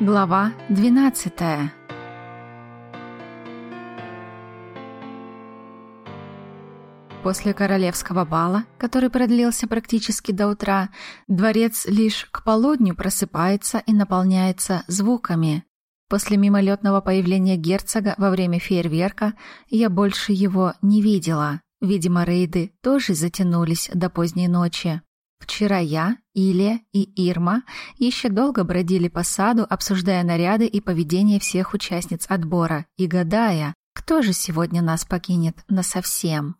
Глава 12 После королевского бала, который продлился практически до утра, дворец лишь к полудню просыпается и наполняется звуками. После мимолетного появления герцога во время фейерверка я больше его не видела. Видимо, рейды тоже затянулись до поздней ночи. Вчера я, Илья и Ирма еще долго бродили по саду, обсуждая наряды и поведение всех участниц отбора и гадая, кто же сегодня нас покинет насовсем.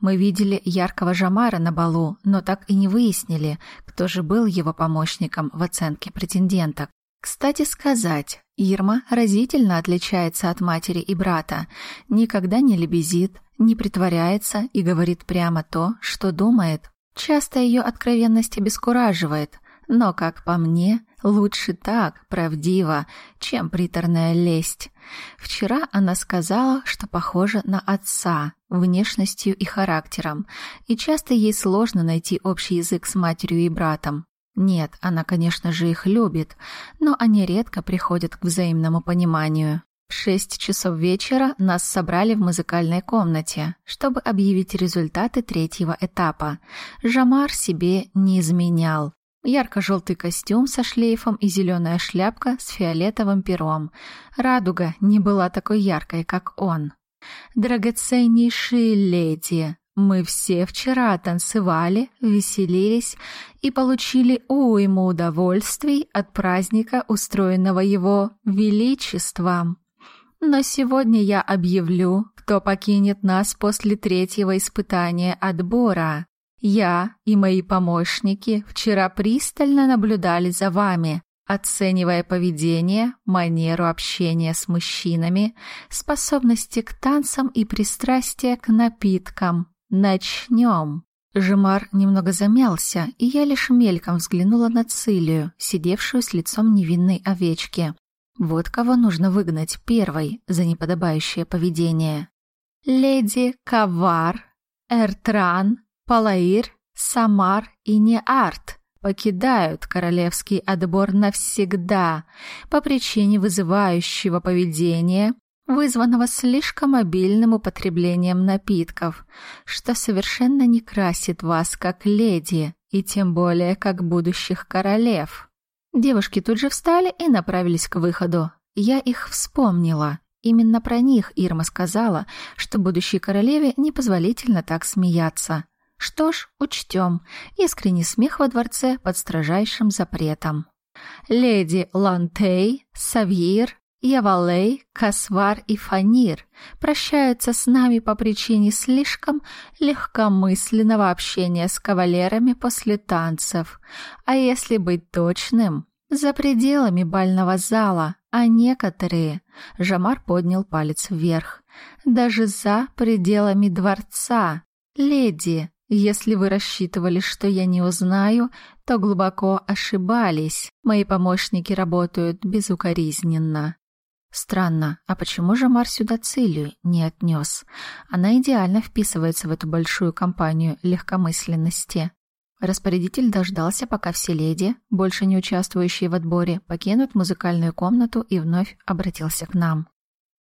Мы видели яркого Жамара на балу, но так и не выяснили, кто же был его помощником в оценке претенденток. Кстати сказать, Ирма разительно отличается от матери и брата, никогда не лебезит, не притворяется и говорит прямо то, что думает. Часто ее откровенность обескураживает, но, как по мне, лучше так, правдиво, чем приторная лесть. Вчера она сказала, что похожа на отца, внешностью и характером, и часто ей сложно найти общий язык с матерью и братом. Нет, она, конечно же, их любит, но они редко приходят к взаимному пониманию. В шесть часов вечера нас собрали в музыкальной комнате, чтобы объявить результаты третьего этапа. Жамар себе не изменял. Ярко-желтый костюм со шлейфом и зеленая шляпка с фиолетовым пером. Радуга не была такой яркой, как он. «Драгоценнейшие леди, мы все вчера танцевали, веселились и получили уйму удовольствий от праздника, устроенного его величеством. Но сегодня я объявлю, кто покинет нас после третьего испытания отбора. Я и мои помощники вчера пристально наблюдали за вами, оценивая поведение, манеру общения с мужчинами, способности к танцам и пристрастие к напиткам. Начнем. Жемар немного замялся, и я лишь мельком взглянула на Цилию, сидевшую с лицом невинной овечки. Вот кого нужно выгнать первой за неподобающее поведение. Леди Кавар, Эртран, Палаир, Самар и Неарт покидают королевский отбор навсегда по причине вызывающего поведения, вызванного слишком обильным употреблением напитков, что совершенно не красит вас как леди и тем более как будущих королев. Девушки тут же встали и направились к выходу. Я их вспомнила. Именно про них Ирма сказала, что будущей королеве непозволительно так смеяться. Что ж, учтем. Искренний смех во дворце под строжайшим запретом. Леди Лантей, Савьер, Явалей, Касвар и Фанир прощаются с нами по причине слишком легкомысленного общения с кавалерами после танцев. А если быть точным, за пределами бального зала, а некоторые, Жамар поднял палец вверх, даже за пределами дворца. Леди, если вы рассчитывали, что я не узнаю, то глубоко ошибались. Мои помощники работают безукоризненно. Странно, а почему же Мар сюда Цилию не отнес? Она идеально вписывается в эту большую компанию легкомысленности. Распорядитель дождался, пока все леди, больше не участвующие в отборе, покинут музыкальную комнату и вновь обратился к нам.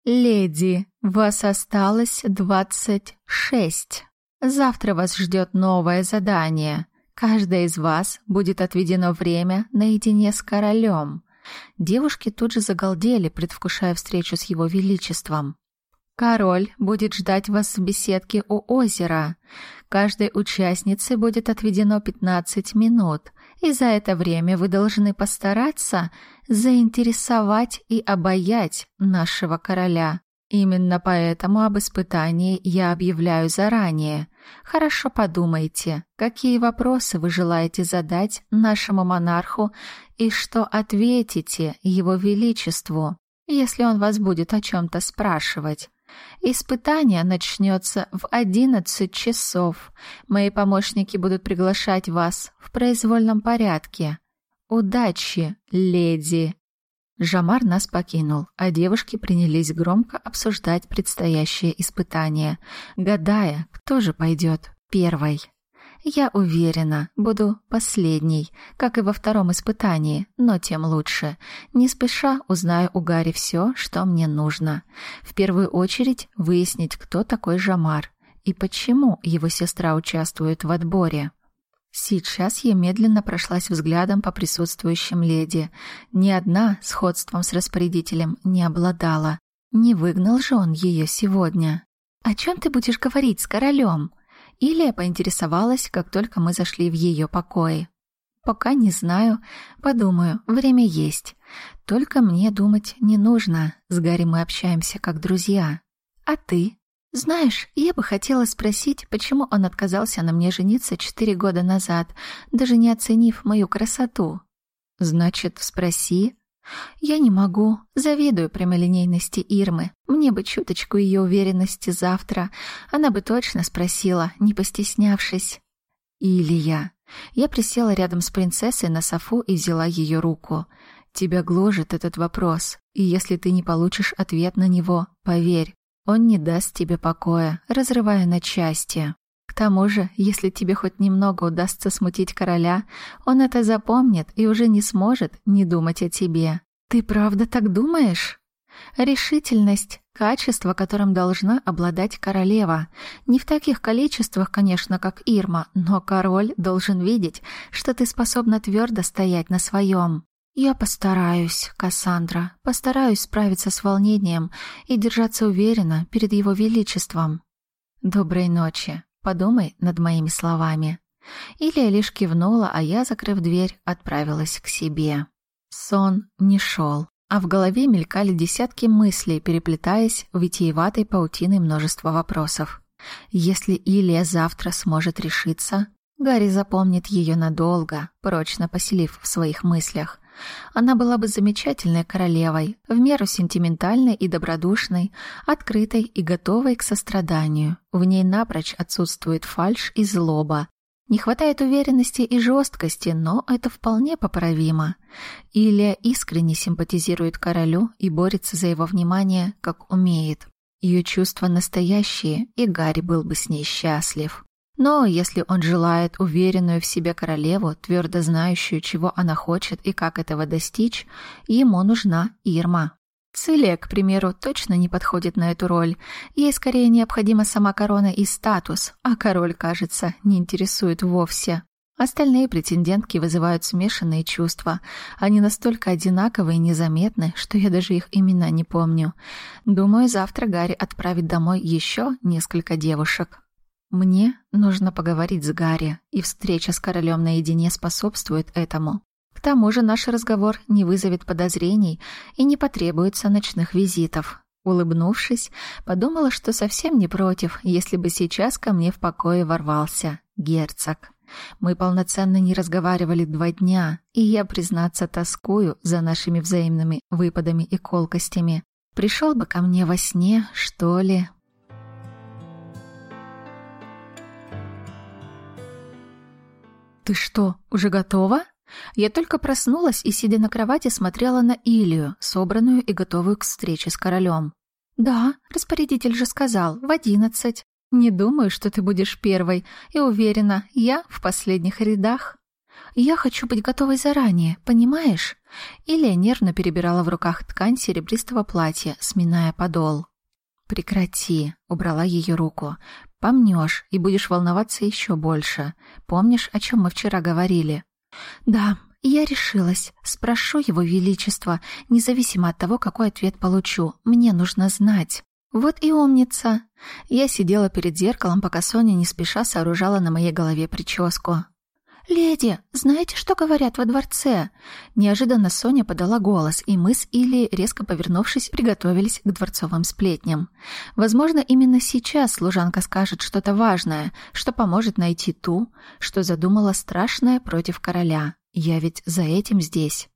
«Леди, вас осталось двадцать шесть. Завтра вас ждет новое задание. Каждая из вас будет отведено время наедине с королем. Девушки тут же загалдели, предвкушая встречу с его величеством. Король будет ждать вас в беседке у озера. Каждой участнице будет отведено 15 минут, и за это время вы должны постараться заинтересовать и обаять нашего короля. Именно поэтому об испытании я объявляю заранее. Хорошо подумайте, какие вопросы вы желаете задать нашему монарху и что ответите его величеству, если он вас будет о чем-то спрашивать. Испытание начнется в одиннадцать часов. Мои помощники будут приглашать вас в произвольном порядке. Удачи, леди!» Жамар нас покинул, а девушки принялись громко обсуждать предстоящее испытание, гадая, кто же пойдет первой. Я уверена, буду последней, как и во втором испытании, но тем лучше. Не спеша узнаю у Гарри все, что мне нужно. В первую очередь выяснить, кто такой Жамар и почему его сестра участвует в отборе. Сейчас я медленно прошлась взглядом по присутствующим леди. Ни одна сходством с распорядителем не обладала. Не выгнал же он ее сегодня. «О чем ты будешь говорить с королем?» Илья поинтересовалась, как только мы зашли в ее покои. «Пока не знаю. Подумаю. Время есть. Только мне думать не нужно. С Гарри мы общаемся как друзья. А ты?» «Знаешь, я бы хотела спросить, почему он отказался на мне жениться четыре года назад, даже не оценив мою красоту». «Значит, спроси», я не могу. Завидую прямолинейности Ирмы. Мне бы чуточку ее уверенности завтра. Она бы точно спросила, не постеснявшись. Или я. Я присела рядом с принцессой на софу и взяла ее руку. Тебя гложет этот вопрос, и если ты не получишь ответ на него, поверь, он не даст тебе покоя, разрывая на части. К тому же, если тебе хоть немного удастся смутить короля, он это запомнит и уже не сможет не думать о тебе. Ты правда так думаешь? Решительность — качество, которым должна обладать королева. Не в таких количествах, конечно, как Ирма, но король должен видеть, что ты способна твердо стоять на своем. Я постараюсь, Кассандра, постараюсь справиться с волнением и держаться уверенно перед его величеством. Доброй ночи. Подумай над моими словами. Илья лишь кивнула, а я, закрыв дверь, отправилась к себе. Сон не шел, а в голове мелькали десятки мыслей, переплетаясь в витиеватой паутиной множества вопросов. Если Илья завтра сможет решиться, Гарри запомнит ее надолго, прочно поселив в своих мыслях. Она была бы замечательной королевой, в меру сентиментальной и добродушной, открытой и готовой к состраданию. В ней напрочь отсутствует фальшь и злоба. Не хватает уверенности и жесткости, но это вполне поправимо. Илья искренне симпатизирует королю и борется за его внимание, как умеет. Ее чувства настоящие, и Гарри был бы с ней счастлив. Но если он желает уверенную в себе королеву, твердо знающую, чего она хочет и как этого достичь, ему нужна Ирма. Цилия, к примеру, точно не подходит на эту роль. Ей скорее необходима сама корона и статус, а король, кажется, не интересует вовсе. Остальные претендентки вызывают смешанные чувства. Они настолько одинаковые и незаметны, что я даже их имена не помню. Думаю, завтра Гарри отправит домой еще несколько девушек. Мне нужно поговорить с Гарри, и встреча с королем наедине способствует этому. К тому же наш разговор не вызовет подозрений и не потребуется ночных визитов. Улыбнувшись, подумала, что совсем не против, если бы сейчас ко мне в покое ворвался герцог. Мы полноценно не разговаривали два дня, и я, признаться, тоскую за нашими взаимными выпадами и колкостями. Пришел бы ко мне во сне, что ли, «Ты что, уже готова?» Я только проснулась и, сидя на кровати, смотрела на Илью, собранную и готовую к встрече с королем. «Да, распорядитель же сказал, в одиннадцать. Не думаю, что ты будешь первой, и уверена, я в последних рядах. Я хочу быть готовой заранее, понимаешь?» Илья нервно перебирала в руках ткань серебристого платья, сминая подол. «Прекрати», — убрала ее руку. Помнешь и будешь волноваться еще больше. Помнишь, о чем мы вчера говорили? Да, я решилась. Спрошу его величество, независимо от того, какой ответ получу. Мне нужно знать. Вот и умница. Я сидела перед зеркалом, пока Соня не спеша сооружала на моей голове прическу. «Леди, знаете, что говорят во дворце?» Неожиданно Соня подала голос, и мы с Или, резко повернувшись, приготовились к дворцовым сплетням. Возможно, именно сейчас служанка скажет что-то важное, что поможет найти ту, что задумала страшное против короля. Я ведь за этим здесь.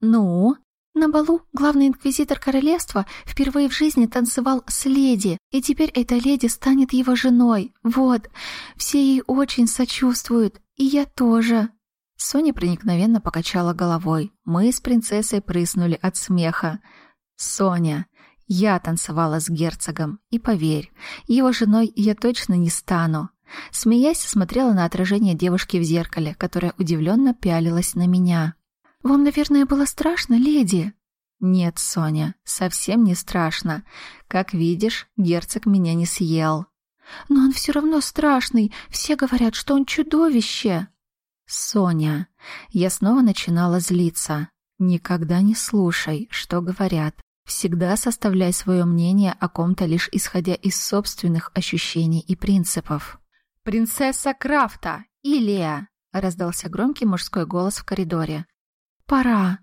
«Ну?» На балу главный инквизитор королевства впервые в жизни танцевал с леди, и теперь эта леди станет его женой. Вот, все ей очень сочувствуют, и я тоже. Соня проникновенно покачала головой. Мы с принцессой прыснули от смеха. Соня, я танцевала с герцогом, и поверь, его женой я точно не стану. Смеясь, смотрела на отражение девушки в зеркале, которая удивленно пялилась на меня. «Вам, наверное, было страшно, леди?» «Нет, Соня, совсем не страшно. Как видишь, герцог меня не съел». «Но он все равно страшный. Все говорят, что он чудовище». «Соня». Я снова начинала злиться. «Никогда не слушай, что говорят. Всегда составляй свое мнение о ком-то лишь исходя из собственных ощущений и принципов». «Принцесса Крафта! Илия!» — раздался громкий мужской голос в коридоре. «Пора!»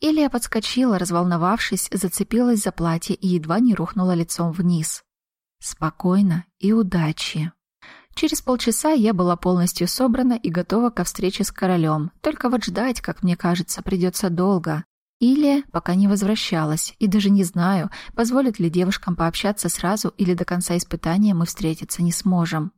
Илия подскочила, разволновавшись, зацепилась за платье и едва не рухнула лицом вниз. «Спокойно и удачи!» Через полчаса я была полностью собрана и готова ко встрече с королем. Только вот ждать, как мне кажется, придется долго. Илия пока не возвращалась, и даже не знаю, позволит ли девушкам пообщаться сразу или до конца испытания мы встретиться не сможем.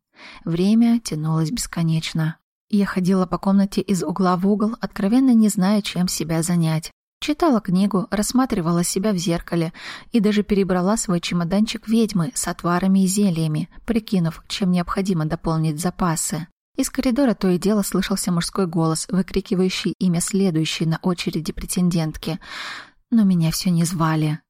Время тянулось бесконечно. Я ходила по комнате из угла в угол, откровенно не зная, чем себя занять. Читала книгу, рассматривала себя в зеркале и даже перебрала свой чемоданчик ведьмы с отварами и зельями, прикинув, чем необходимо дополнить запасы. Из коридора то и дело слышался мужской голос, выкрикивающий имя следующей на очереди претендентки. Но меня все не звали.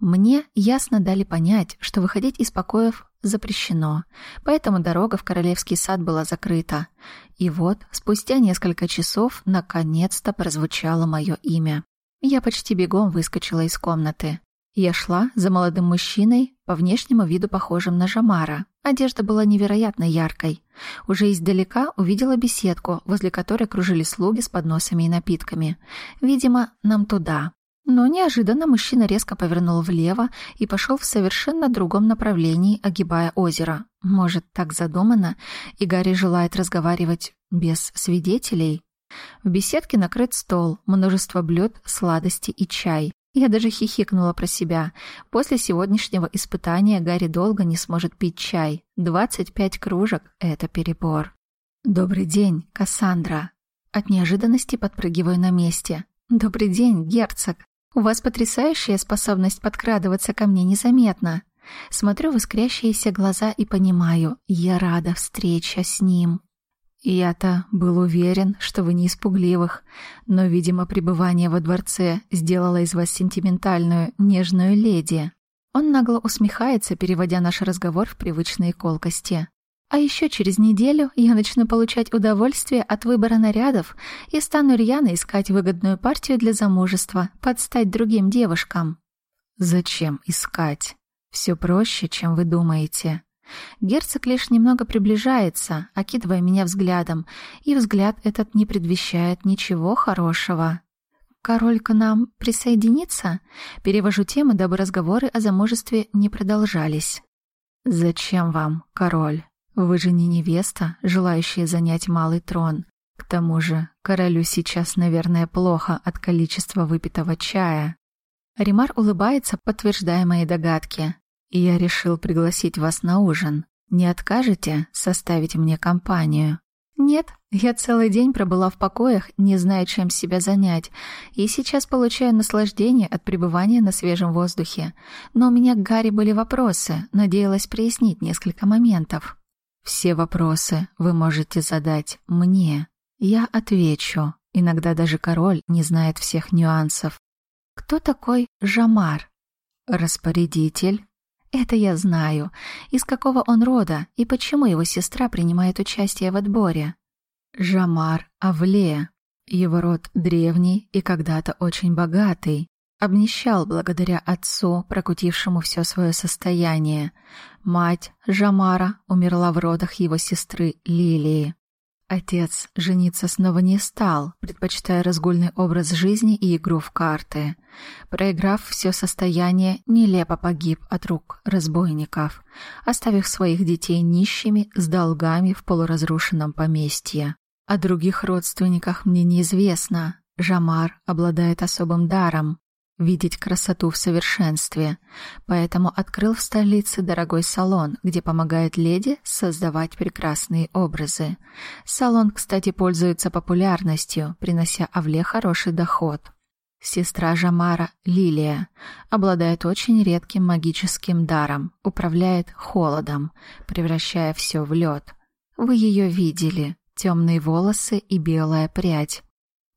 Мне ясно дали понять, что выходить из покоев запрещено, поэтому дорога в Королевский сад была закрыта. И вот, спустя несколько часов, наконец-то прозвучало мое имя. Я почти бегом выскочила из комнаты. Я шла за молодым мужчиной, по внешнему виду похожим на Жамара. Одежда была невероятно яркой. Уже издалека увидела беседку, возле которой кружили слуги с подносами и напитками. Видимо, нам туда. Но неожиданно мужчина резко повернул влево и пошел в совершенно другом направлении, огибая озеро. Может, так задумано, и Гарри желает разговаривать без свидетелей? В беседке накрыт стол, множество блюд, сладости и чай. Я даже хихикнула про себя. После сегодняшнего испытания Гарри долго не сможет пить чай. Двадцать пять кружек — это перебор. «Добрый день, Кассандра». От неожиданности подпрыгиваю на месте. «Добрый день, герцог. У вас потрясающая способность подкрадываться ко мне незаметно. Смотрю в искрящиеся глаза и понимаю, я рада встрече с ним. Я-то был уверен, что вы не испугливых, но, видимо, пребывание во дворце сделало из вас сентиментальную, нежную леди. Он нагло усмехается, переводя наш разговор в привычные колкости. А еще через неделю я начну получать удовольствие от выбора нарядов и стану рьяно искать выгодную партию для замужества, подстать другим девушкам. Зачем искать? Все проще, чем вы думаете. Герцог лишь немного приближается, окидывая меня взглядом, и взгляд этот не предвещает ничего хорошего. «Король к нам присоединится?» Перевожу тему, дабы разговоры о замужестве не продолжались. «Зачем вам, король?» Вы же не невеста, желающая занять малый трон. К тому же, королю сейчас, наверное, плохо от количества выпитого чая. Римар улыбается, подтверждая мои догадки. И я решил пригласить вас на ужин. Не откажете составить мне компанию? Нет, я целый день пробыла в покоях, не зная, чем себя занять, и сейчас получаю наслаждение от пребывания на свежем воздухе. Но у меня к Гарри были вопросы, надеялась прояснить несколько моментов. Все вопросы вы можете задать мне. Я отвечу. Иногда даже король не знает всех нюансов. Кто такой Жамар? Распорядитель. Это я знаю. Из какого он рода и почему его сестра принимает участие в отборе? Жамар Авле. Его род древний и когда-то очень богатый. Обнищал благодаря отцу, прокутившему все свое состояние. Мать Жамара умерла в родах его сестры Лилии. Отец жениться снова не стал, предпочитая разгульный образ жизни и игру в карты. Проиграв все состояние, нелепо погиб от рук разбойников, оставив своих детей нищими с долгами в полуразрушенном поместье. О других родственниках мне неизвестно. Жамар обладает особым даром видеть красоту в совершенстве, поэтому открыл в столице дорогой салон, где помогает леди создавать прекрасные образы. Салон, кстати, пользуется популярностью, принося Авле хороший доход. Сестра Жамара, Лилия, обладает очень редким магическим даром, управляет холодом, превращая все в лед. Вы ее видели. Темные волосы и белая прядь.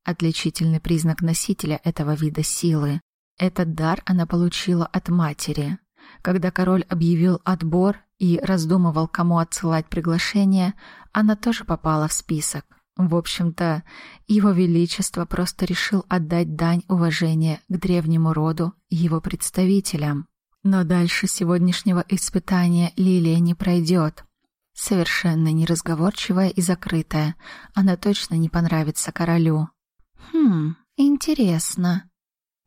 Отличительный признак носителя этого вида силы. Этот дар она получила от матери. Когда король объявил отбор и раздумывал, кому отсылать приглашение, она тоже попала в список. В общем-то, его величество просто решил отдать дань уважения к древнему роду и его представителям. Но дальше сегодняшнего испытания Лилия не пройдет. Совершенно неразговорчивая и закрытая, она точно не понравится королю. «Хм, интересно.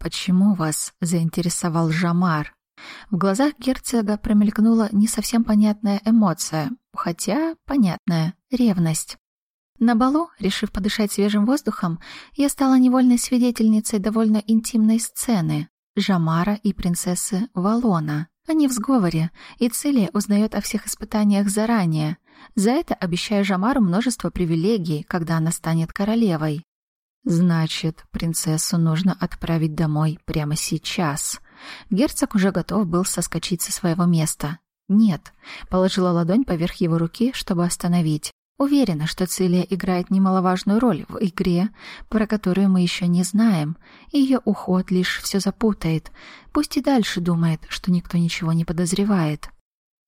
Почему вас заинтересовал Жамар?» В глазах герцога промелькнула не совсем понятная эмоция, хотя понятная — ревность. На балу, решив подышать свежим воздухом, я стала невольной свидетельницей довольно интимной сцены Жамара и принцессы Валона. Они в сговоре, и Цилия узнает о всех испытаниях заранее. За это обещаю Жамару множество привилегий, когда она станет королевой. Значит, принцессу нужно отправить домой прямо сейчас. Герцог уже готов был соскочить со своего места. Нет, положила ладонь поверх его руки, чтобы остановить. Уверена, что Цилия играет немаловажную роль в игре, про которую мы еще не знаем. Ее уход лишь все запутает. Пусть и дальше думает, что никто ничего не подозревает.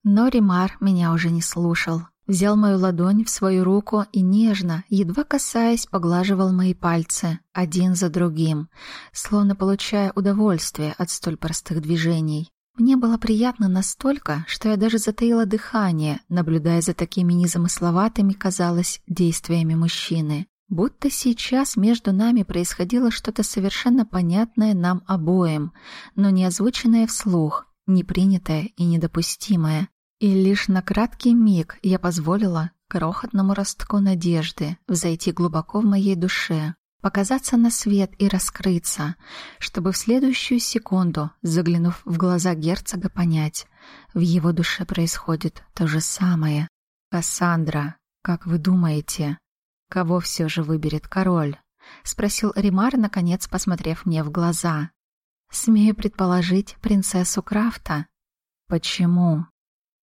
Но Римар меня уже не слушал. Взял мою ладонь в свою руку и нежно, едва касаясь, поглаживал мои пальцы, один за другим, словно получая удовольствие от столь простых движений. Мне было приятно настолько, что я даже затаила дыхание, наблюдая за такими незамысловатыми, казалось, действиями мужчины. Будто сейчас между нами происходило что-то совершенно понятное нам обоим, но не озвученное вслух, не принятое и недопустимое. И лишь на краткий миг я позволила крохотному ростку надежды взойти глубоко в моей душе, показаться на свет и раскрыться, чтобы в следующую секунду, заглянув в глаза герцога, понять, в его душе происходит то же самое. «Кассандра, как вы думаете, кого все же выберет король?» — спросил Римар, наконец посмотрев мне в глаза. «Смею предположить принцессу Крафта». «Почему?»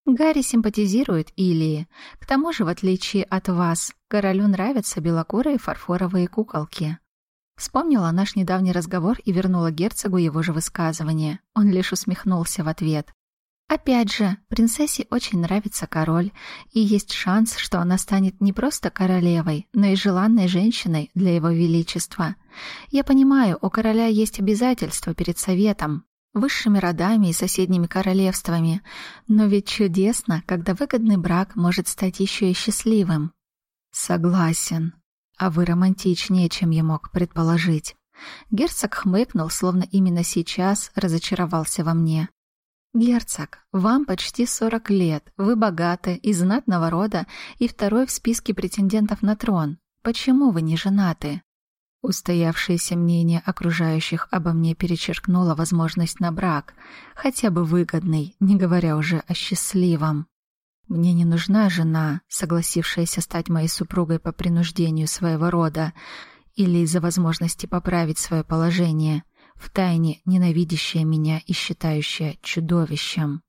Гарри симпатизирует Илии. К тому же, в отличие от вас, королю нравятся белокурые фарфоровые куколки. Вспомнила наш недавний разговор и вернула герцогу его же высказывание. Он лишь усмехнулся в ответ. Опять же, принцессе очень нравится король, и есть шанс, что она станет не просто королевой, но и желанной женщиной для его величества. Я понимаю, у короля есть обязательства перед советом, высшими родами и соседними королевствами. Но ведь чудесно, когда выгодный брак может стать еще и счастливым. Согласен. А вы романтичнее, чем я мог предположить. Герцог хмыкнул, словно именно сейчас разочаровался во мне. «Герцог, вам почти сорок лет, вы богаты, из знатного рода и второй в списке претендентов на трон. Почему вы не женаты?» Устоявшееся мнение окружающих обо мне перечеркнуло возможность на брак, хотя бы выгодный, не говоря уже о счастливом. Мне не нужна жена, согласившаяся стать моей супругой по принуждению своего рода или из-за возможности поправить свое положение, втайне ненавидящая меня и считающая чудовищем.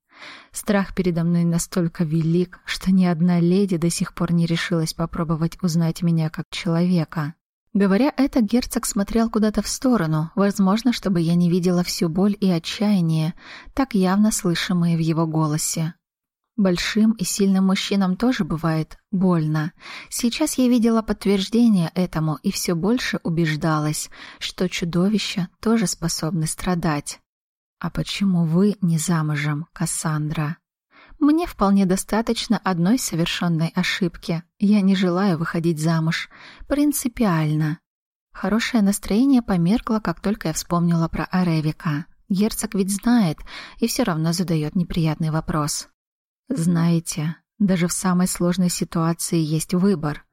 Страх передо мной настолько велик, что ни одна леди до сих пор не решилась попробовать узнать меня как человека. Говоря это, герцог смотрел куда-то в сторону, возможно, чтобы я не видела всю боль и отчаяние, так явно слышимые в его голосе. Большим и сильным мужчинам тоже бывает больно. Сейчас я видела подтверждение этому и все больше убеждалась, что чудовища тоже способны страдать. «А почему вы не замужем, Кассандра?» Мне вполне достаточно одной совершенной ошибки. Я не желаю выходить замуж. Принципиально. Хорошее настроение померкло, как только я вспомнила про Аревика. Герцог ведь знает и все равно задает неприятный вопрос. Знаете, даже в самой сложной ситуации есть выбор.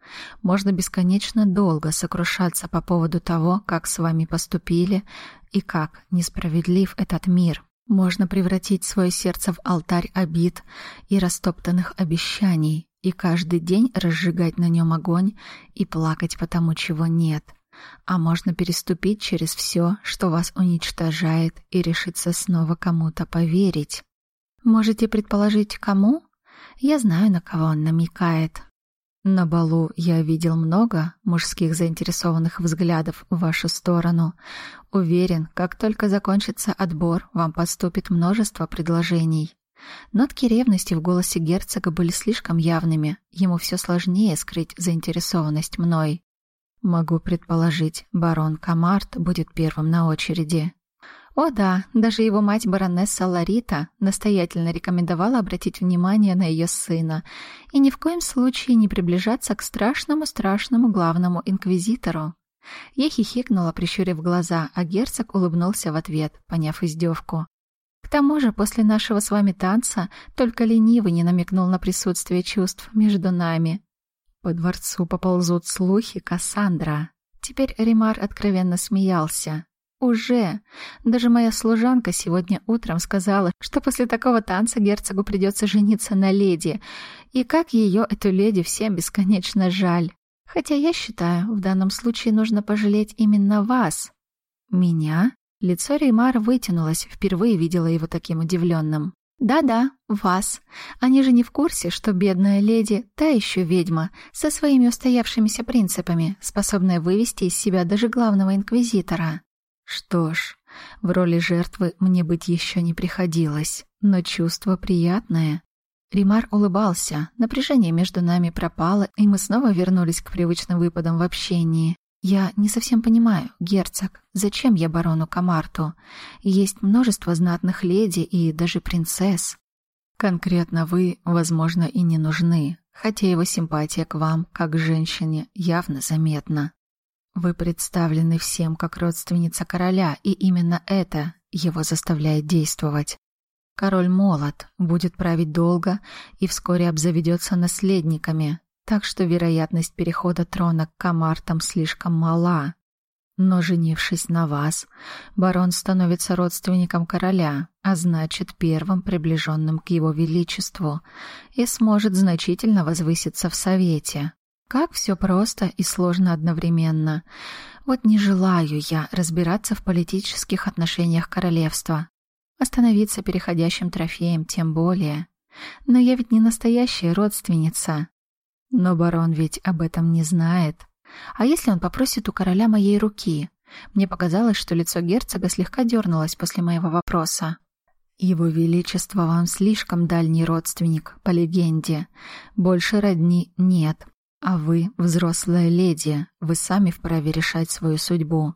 Можно бесконечно долго сокрушаться по поводу того, как с вами поступили и как несправедлив этот мир. Можно превратить свое сердце в алтарь обид и растоптанных обещаний, и каждый день разжигать на нем огонь и плакать по тому, чего нет. А можно переступить через все, что вас уничтожает, и решиться снова кому-то поверить. Можете предположить, кому? Я знаю, на кого он намекает. На балу я видел много мужских заинтересованных взглядов в вашу сторону. Уверен, как только закончится отбор, вам поступит множество предложений. Нотки ревности в голосе герцога были слишком явными. Ему все сложнее скрыть заинтересованность мной. Могу предположить, барон Камарт будет первым на очереди. О да, даже его мать баронесса Ларита настоятельно рекомендовала обратить внимание на ее сына и ни в коем случае не приближаться к страшному-страшному главному инквизитору. Я хихикнула, прищурив глаза, а герцог улыбнулся в ответ, поняв издевку. К тому же, после нашего с вами танца только ленивый не намекнул на присутствие чувств между нами. По дворцу поползут слухи Кассандра. Теперь Римар откровенно смеялся. Уже. Даже моя служанка сегодня утром сказала, что после такого танца герцогу придется жениться на леди, и как ее, эту леди, всем бесконечно жаль. Хотя я считаю, в данном случае нужно пожалеть именно вас. Меня? Лицо Реймара вытянулось, впервые видела его таким удивленным. «Да-да, вас. Они же не в курсе, что бедная леди — та еще ведьма, со своими устоявшимися принципами, способная вывести из себя даже главного инквизитора. Что ж, в роли жертвы мне быть еще не приходилось, но чувство приятное. Римар улыбался, напряжение между нами пропало, и мы снова вернулись к привычным выпадам в общении. Я не совсем понимаю, герцог, зачем я барону Камарту? Есть множество знатных леди и даже принцесс. Конкретно вы, возможно, и не нужны, хотя его симпатия к вам, как к женщине, явно заметна. Вы представлены всем как родственница короля, и именно это его заставляет действовать. Король молод, будет править долго и вскоре обзаведется наследниками, так что вероятность перехода трона к Камартам слишком мала. Но женившись на вас, барон становится родственником короля, а значит первым приближенным к его величеству и сможет значительно возвыситься в совете. Как все просто и сложно одновременно. Вот не желаю я разбираться в политических отношениях королевства. Остановиться переходящим трофеем тем более. Но я ведь не настоящая родственница. Но барон ведь об этом не знает. А если он попросит у короля моей руки? Мне показалось, что лицо герцога слегка дернулось после моего вопроса. Его Величество вам слишком дальний родственник, по легенде. Больше родни нет. А вы взрослая леди, вы сами вправе решать свою судьбу.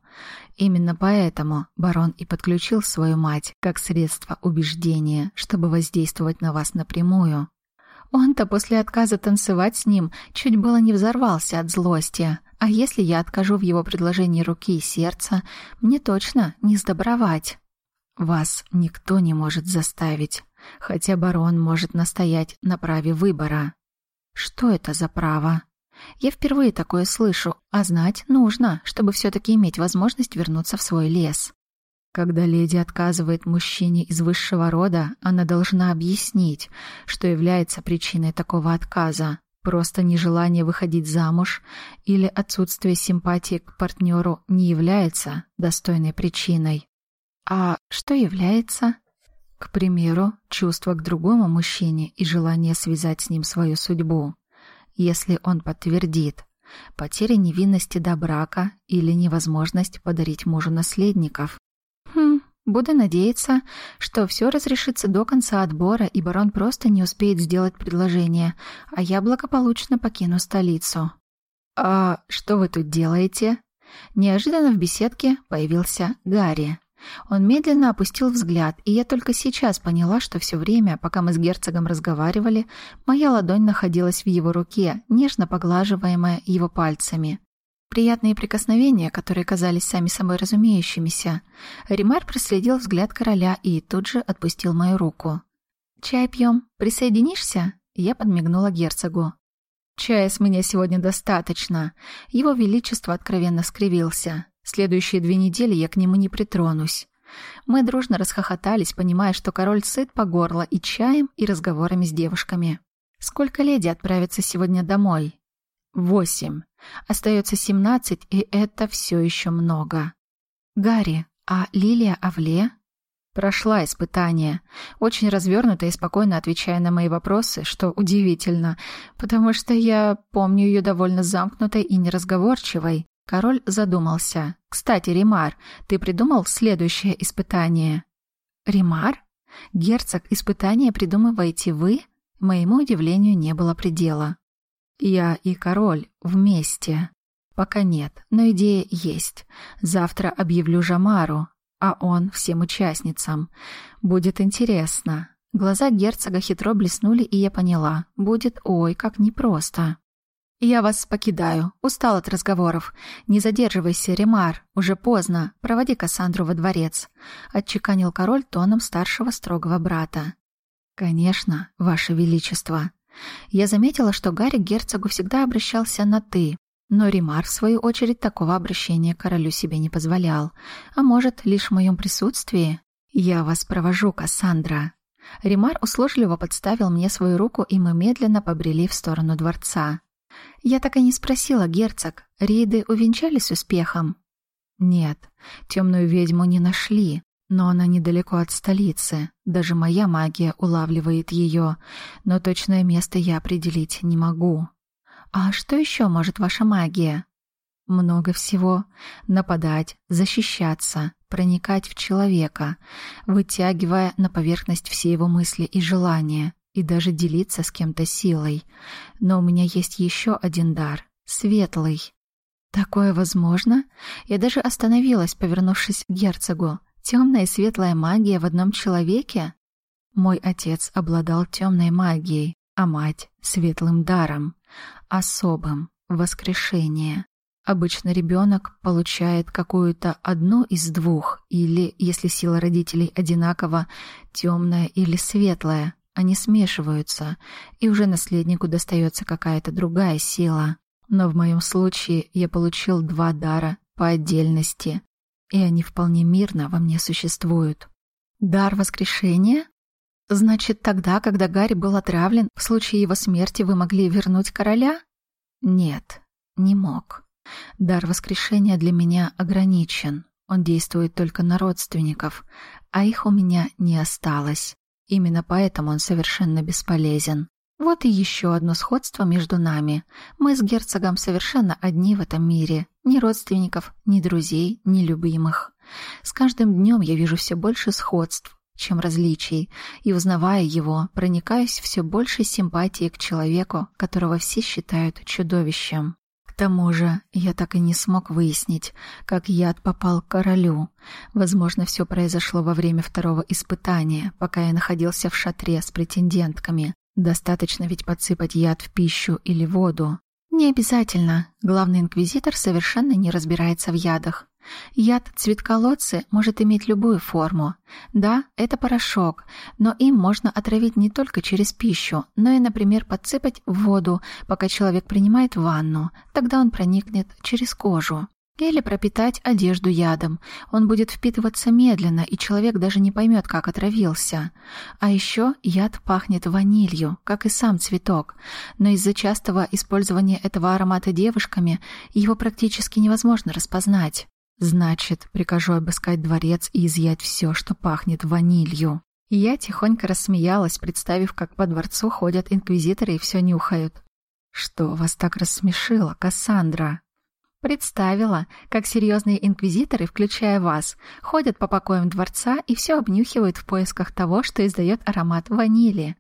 Именно поэтому барон и подключил свою мать как средство убеждения, чтобы воздействовать на вас напрямую. Он-то после отказа танцевать с ним чуть было не взорвался от злости. А если я откажу в его предложении руки и сердца, мне точно не сдобровать. Вас никто не может заставить, хотя барон может настоять на праве выбора. Что это за право? Я впервые такое слышу, а знать нужно, чтобы все-таки иметь возможность вернуться в свой лес. Когда леди отказывает мужчине из высшего рода, она должна объяснить, что является причиной такого отказа. Просто нежелание выходить замуж или отсутствие симпатии к партнеру не является достойной причиной. А что является? К примеру, чувство к другому мужчине и желание связать с ним свою судьбу если он подтвердит потеря невинности до брака или невозможность подарить мужу наследников. Хм, буду надеяться, что все разрешится до конца отбора, и барон просто не успеет сделать предложение, а я благополучно покину столицу. «А что вы тут делаете?» Неожиданно в беседке появился Гарри. Он медленно опустил взгляд, и я только сейчас поняла, что все время, пока мы с герцогом разговаривали, моя ладонь находилась в его руке, нежно поглаживаемая его пальцами. Приятные прикосновения, которые казались сами собой разумеющимися. Римар проследил взгляд короля и тут же отпустил мою руку. «Чай пьем? Присоединишься?» Я подмигнула герцогу. «Чая с меня сегодня достаточно». Его Величество откровенно скривился. Следующие две недели я к нему не притронусь. Мы дружно расхохотались, понимая, что король сыт по горло и чаем, и разговорами с девушками. Сколько леди отправится сегодня домой? Восемь. Остается семнадцать, и это все еще много. Гарри, а Лилия Авле? Прошла испытание. Очень развернуто и спокойно отвечая на мои вопросы, что удивительно, потому что я помню ее довольно замкнутой и неразговорчивой. Король задумался. «Кстати, Римар, ты придумал следующее испытание?» «Римар? Герцог, испытание придумываете вы?» Моему удивлению не было предела. «Я и король вместе». «Пока нет, но идея есть. Завтра объявлю Жамару, а он всем участницам. Будет интересно. Глаза герцога хитро блеснули, и я поняла. Будет ой, как непросто. «Я вас покидаю. Устал от разговоров. Не задерживайся, Ремар. Уже поздно. Проводи Кассандру во дворец», — отчеканил король тоном старшего строгого брата. «Конечно, ваше величество». Я заметила, что Гарри герцогу всегда обращался на «ты», но Римар, в свою очередь, такого обращения королю себе не позволял. А может, лишь в моем присутствии? «Я вас провожу, Кассандра». Римар услужливо подставил мне свою руку, и мы медленно побрели в сторону дворца. Я так и не спросила, герцог, рейды увенчались успехом? Нет, темную ведьму не нашли, но она недалеко от столицы. Даже моя магия улавливает ее, но точное место я определить не могу. А что еще может ваша магия? Много всего. Нападать, защищаться, проникать в человека, вытягивая на поверхность все его мысли и желания, и даже делиться с кем-то силой. Но у меня есть еще один дар — светлый. Такое возможно? Я даже остановилась, повернувшись к герцогу. Темная и светлая магия в одном человеке? Мой отец обладал темной магией, а мать — светлым даром особым — воскрешение. Обычно ребенок получает какую-то одну из двух, или, если сила родителей одинакова, темная или светлая, они смешиваются, и уже наследнику достается какая-то другая сила. Но в моем случае я получил два дара по отдельности, и они вполне мирно во мне существуют. Дар воскрешения? Значит, тогда, когда Гарри был отравлен, в случае его смерти вы могли вернуть короля? Нет, не мог. Дар воскрешения для меня ограничен. Он действует только на родственников, а их у меня не осталось. Именно поэтому он совершенно бесполезен. Вот и еще одно сходство между нами. Мы с герцогом совершенно одни в этом мире. Ни родственников, ни друзей, ни любимых. С каждым днем я вижу все больше сходств, чем различий, и, узнавая его, проникаюсь все большей симпатией к человеку, которого все считают чудовищем. Тому же я так и не смог выяснить, как яд попал к королю. Возможно, все произошло во время второго испытания, пока я находился в шатре с претендентками. Достаточно ведь подсыпать яд в пищу или воду. Не обязательно. Главный инквизитор совершенно не разбирается в ядах. Яд цветколодцы может иметь любую форму. Да, это порошок, но им можно отравить не только через пищу, но и, например, подсыпать в воду, пока человек принимает ванну. Тогда он проникнет через кожу. Или пропитать одежду ядом. Он будет впитываться медленно, и человек даже не поймет, как отравился. А еще яд пахнет ванилью, как и сам цветок. Но из-за частого использования этого аромата девушками его практически невозможно распознать. Значит, прикажу обыскать дворец и изъять все, что пахнет ванилью. я тихонько рассмеялась, представив, как по дворцу ходят инквизиторы и все нюхают. Что вас так рассмешило, Кассандра? Представила, как серьезные инквизиторы, включая вас, ходят по покоям дворца и все обнюхивают в поисках того, что издает аромат ванили.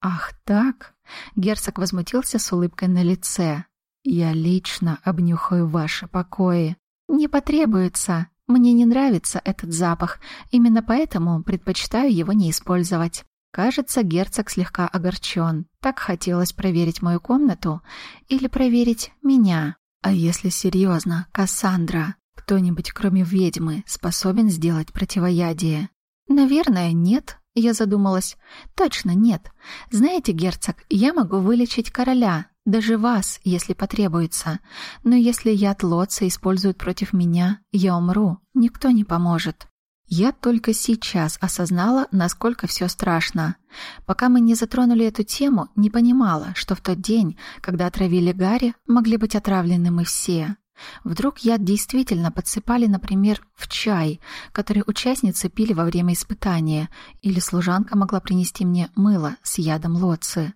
Ах так? Герцог возмутился с улыбкой на лице. Я лично обнюхаю ваши покои. «Не потребуется. Мне не нравится этот запах. Именно поэтому предпочитаю его не использовать». Кажется, герцог слегка огорчен. Так хотелось проверить мою комнату или проверить меня. А если серьезно, Кассандра, кто-нибудь кроме ведьмы способен сделать противоядие? Наверное, нет, я задумалась. Точно нет. Знаете, герцог, я могу вылечить короля, даже вас, если потребуется. Но если яд Лотца используют против меня, я умру. Никто не поможет. Я только сейчас осознала, насколько все страшно. Пока мы не затронули эту тему, не понимала, что в тот день, когда отравили Гарри, могли быть отравлены мы все. Вдруг яд действительно подсыпали, например, в чай, который участницы пили во время испытания, или служанка могла принести мне мыло с ядом лоци.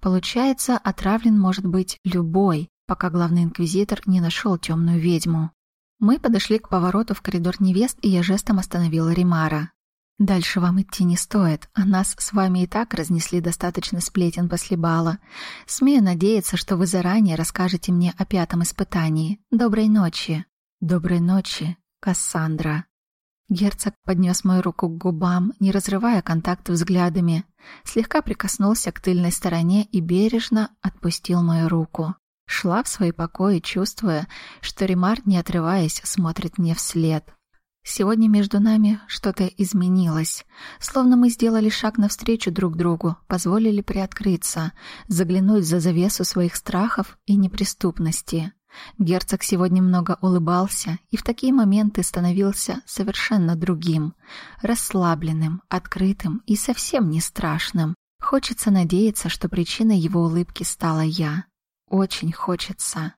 Получается, отравлен может быть любой, пока главный инквизитор не нашел темную ведьму. Мы подошли к повороту в коридор невест, и я жестом остановила Римара. Дальше вам идти не стоит, а нас с вами и так разнесли достаточно сплетен после бала. Смею надеяться, что вы заранее расскажете мне о пятом испытании. Доброй ночи. Доброй ночи, Кассандра. Герцог поднес мою руку к губам, не разрывая контакт взглядами, слегка прикоснулся к тыльной стороне и бережно отпустил мою руку. Шла в свои покои, чувствуя, что Ремар, не отрываясь, смотрит мне вслед. Сегодня между нами что-то изменилось, словно мы сделали шаг навстречу друг другу, позволили приоткрыться, заглянуть за завесу своих страхов и неприступности. Герцог сегодня много улыбался и в такие моменты становился совершенно другим, расслабленным, открытым и совсем не страшным. Хочется надеяться, что причиной его улыбки стала я. Очень хочется.